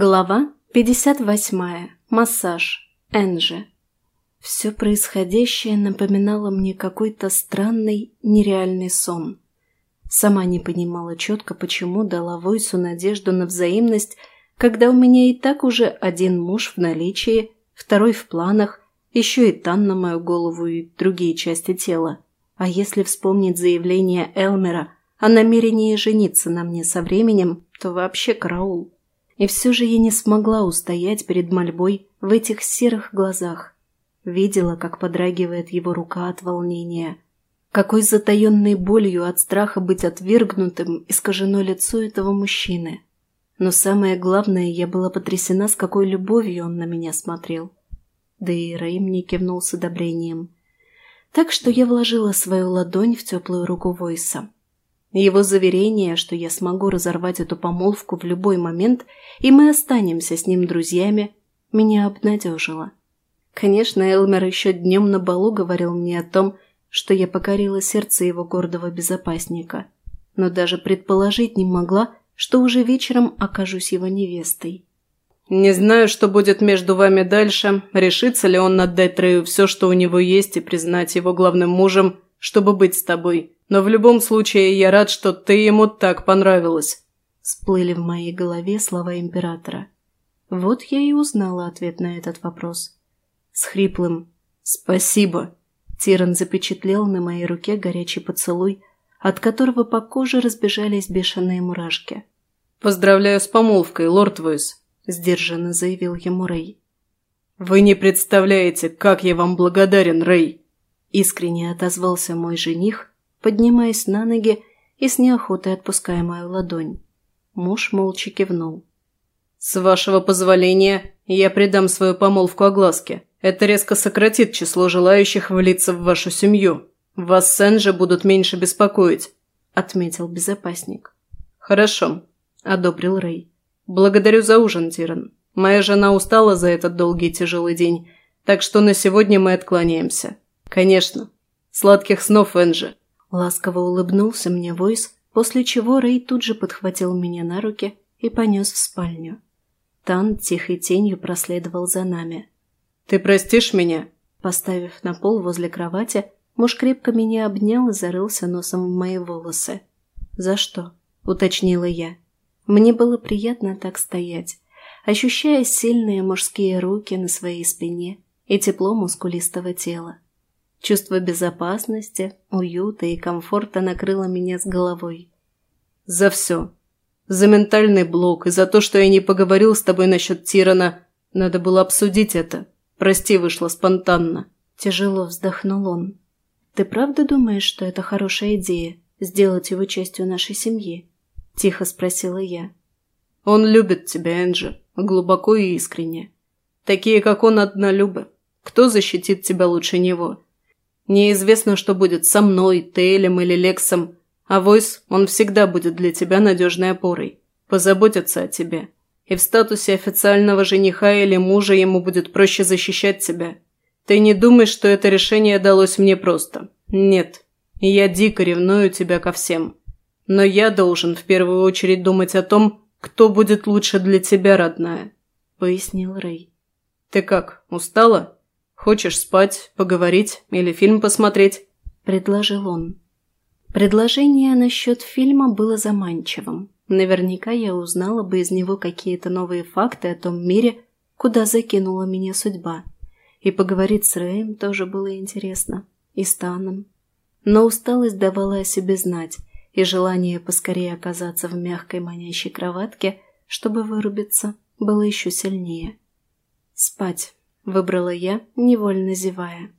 Глава 58. Массаж. Энджи. Все происходящее напоминало мне какой-то странный, нереальный сон. Сама не понимала четко, почему дала Войсу надежду на взаимность, когда у меня и так уже один муж в наличии, второй в планах, еще и тан на мою голову и другие части тела. А если вспомнить заявление Элмера о намерении жениться на мне со временем, то вообще караул. И все же я не смогла устоять перед мольбой в этих серых глазах. Видела, как подрагивает его рука от волнения. Какой затаенной болью от страха быть отвергнутым искажено лицо этого мужчины. Но самое главное, я была потрясена, с какой любовью он на меня смотрел. Да и Рэй мне кивнул с одобрением. Так что я вложила свою ладонь в теплую руку Войса. Его заверение, что я смогу разорвать эту помолвку в любой момент, и мы останемся с ним друзьями, меня обнадежило. Конечно, Элмер еще днем на балу говорил мне о том, что я покорила сердце его гордого безопасника, но даже предположить не могла, что уже вечером окажусь его невестой. «Не знаю, что будет между вами дальше, решится ли он отдать Трею все, что у него есть, и признать его главным мужем, чтобы быть с тобой», но в любом случае я рад, что ты ему так понравилась». Всплыли в моей голове слова императора. Вот я и узнала ответ на этот вопрос. С хриплым «Спасибо» Тиран запечатлел на моей руке горячий поцелуй, от которого по коже разбежались бешеные мурашки. «Поздравляю с помолвкой, лорд Войс», – сдержанно заявил ему Рэй. «Вы не представляете, как я вам благодарен, Рэй!» Искренне отозвался мой жених, поднимаясь на ноги и с неохотой отпуская мою ладонь. Муж молча кивнул. «С вашего позволения, я придам свою помолвку огласке. Это резко сократит число желающих влиться в вашу семью. Вас с Энджи будут меньше беспокоить», – отметил безопасник. «Хорошо», – одобрил Рэй. «Благодарю за ужин, Тиран. Моя жена устала за этот долгий тяжелый день, так что на сегодня мы отклоняемся. Конечно. Сладких снов, Энджи. Ласково улыбнулся мне Войс, после чего Рэй тут же подхватил меня на руки и понес в спальню. Тан тихой тенью проследовал за нами. «Ты простишь меня?» Поставив на пол возле кровати, муж крепко меня обнял и зарылся носом в мои волосы. «За что?» – уточнила я. Мне было приятно так стоять, ощущая сильные мужские руки на своей спине и тепло мускулистого тела. Чувство безопасности, уюта и комфорта накрыло меня с головой. «За все. За ментальный блок и за то, что я не поговорил с тобой насчет Тирана. Надо было обсудить это. Прости, вышло спонтанно». Тяжело вздохнул он. «Ты правда думаешь, что это хорошая идея – сделать его частью нашей семьи?» – тихо спросила я. «Он любит тебя, Энджи, глубоко и искренне. Такие, как он, однолюбы. Кто защитит тебя лучше него?» Неизвестно, что будет со мной, Тейлем или Лексом, а Войс, он всегда будет для тебя надежной опорой. Позаботится о тебе. И в статусе официального жениха или мужа ему будет проще защищать тебя. Ты не думаешь, что это решение далось мне просто. Нет. Я дико ревную тебя ко всем. Но я должен в первую очередь думать о том, кто будет лучше для тебя, родная», — пояснил Рэй. «Ты как, устала?» Хочешь спать, поговорить или фильм посмотреть?» – предложил он. Предложение насчет фильма было заманчивым. Наверняка я узнала бы из него какие-то новые факты о том мире, куда закинула меня судьба. И поговорить с Рэем тоже было интересно. И с Таном. Но усталость давала о себе знать, и желание поскорее оказаться в мягкой манящей кроватке, чтобы вырубиться, было еще сильнее. Спать выбрала я, невольно зевая.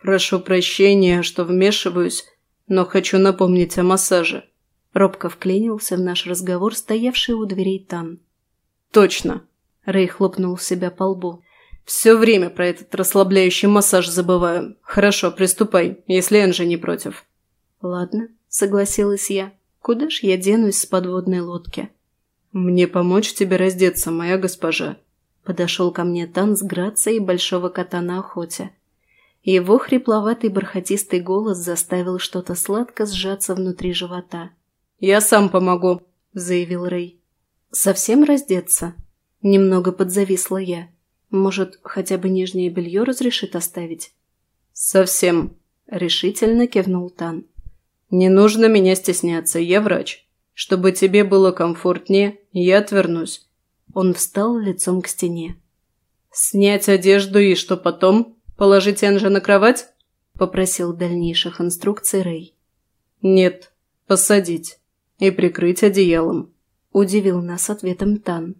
«Прошу прощения, что вмешиваюсь, но хочу напомнить о массаже». Робко вклинился в наш разговор стоявший у дверей Тан. «Точно!» – Рэй хлопнул себя по лбу. «Все время про этот расслабляющий массаж забываю. Хорошо, приступай, если Энджи не против». «Ладно», – согласилась я. «Куда ж я денусь с подводной лодки?» «Мне помочь тебе раздеться, моя госпожа?» Подошел ко мне Тан с грацией большого кота на охоте. Его хрипловатый бархатистый голос заставил что-то сладко сжаться внутри живота. «Я сам помогу», — заявил Рэй. «Совсем раздеться?» Немного подзависла я. Может, хотя бы нижнее белье разрешит оставить? «Совсем», – решительно кивнул Тан. «Не нужно меня стесняться, я врач. Чтобы тебе было комфортнее, я отвернусь». Он встал лицом к стене. «Снять одежду и что потом? Положить Энжи на кровать?» – попросил дальнейших инструкций Рэй. «Нет, посадить и прикрыть одеялом», – удивил нас ответом Тан.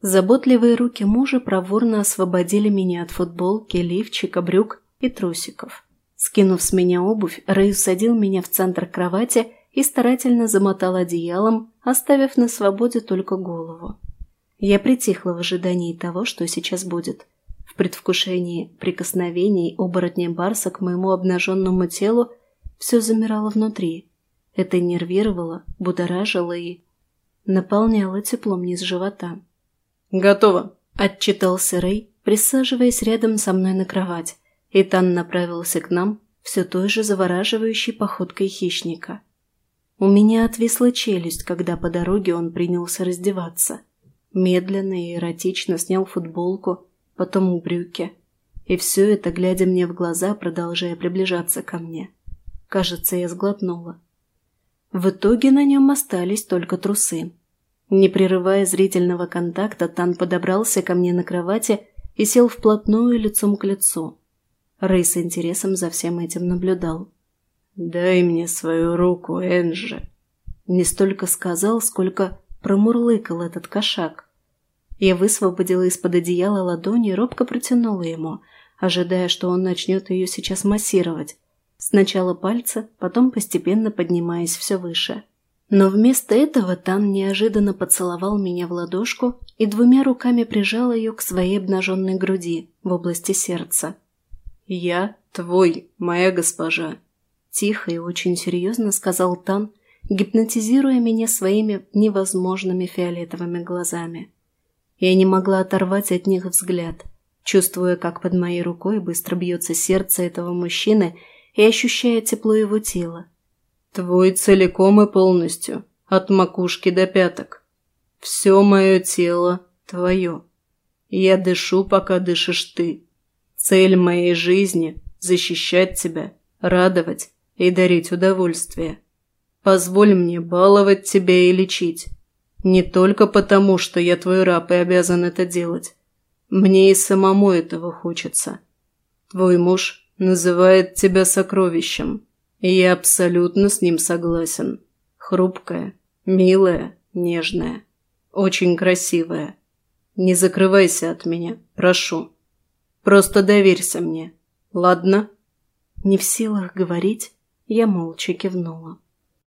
Заботливые руки мужа проворно освободили меня от футболки, лифчика, брюк и трусиков. Скинув с меня обувь, Рэй усадил меня в центр кровати и старательно замотал одеялом, оставив на свободе только голову. Я притихла в ожидании того, что сейчас будет. В предвкушении прикосновений оборотня Барса к моему обнаженному телу все замирало внутри. Это нервировало, будоражило и наполняло теплом низ живота. «Готово», – отчитался Рэй, присаживаясь рядом со мной на кровать. Итан направился к нам все той же завораживающей походкой хищника. У меня отвисла челюсть, когда по дороге он принялся раздеваться – Медленно и эротично снял футболку, потом брюки. И все это, глядя мне в глаза, продолжая приближаться ко мне. Кажется, я сглотнула. В итоге на нем остались только трусы. Не прерывая зрительного контакта, Тан подобрался ко мне на кровати и сел вплотную лицом к лицу. Рэй с интересом за всем этим наблюдал. «Дай мне свою руку, Энджи!» Не столько сказал, сколько промурлыкал этот кошак. Я высвободила из-под одеяла ладони и робко протянула ему, ожидая, что он начнет ее сейчас массировать. Сначала пальцы, потом постепенно поднимаясь все выше. Но вместо этого Тан неожиданно поцеловал меня в ладошку и двумя руками прижал ее к своей обнаженной груди в области сердца. «Я твой, моя госпожа», – тихо и очень серьезно сказал Тан, гипнотизируя меня своими невозможными фиолетовыми глазами. Я не могла оторвать от них взгляд, чувствуя, как под моей рукой быстро бьется сердце этого мужчины и ощущая тепло его тела. «Твой целиком и полностью, от макушки до пяток. Все мое тело твое. Я дышу, пока дышишь ты. Цель моей жизни – защищать тебя, радовать и дарить удовольствие. Позволь мне баловать тебя и лечить. Не только потому, что я твой раб и обязан это делать. Мне и самому этого хочется. Твой муж называет тебя сокровищем, и я абсолютно с ним согласен. Хрупкая, милая, нежная, очень красивая. Не закрывайся от меня, прошу. Просто доверься мне, ладно?» Не в силах говорить, я молча кивнула.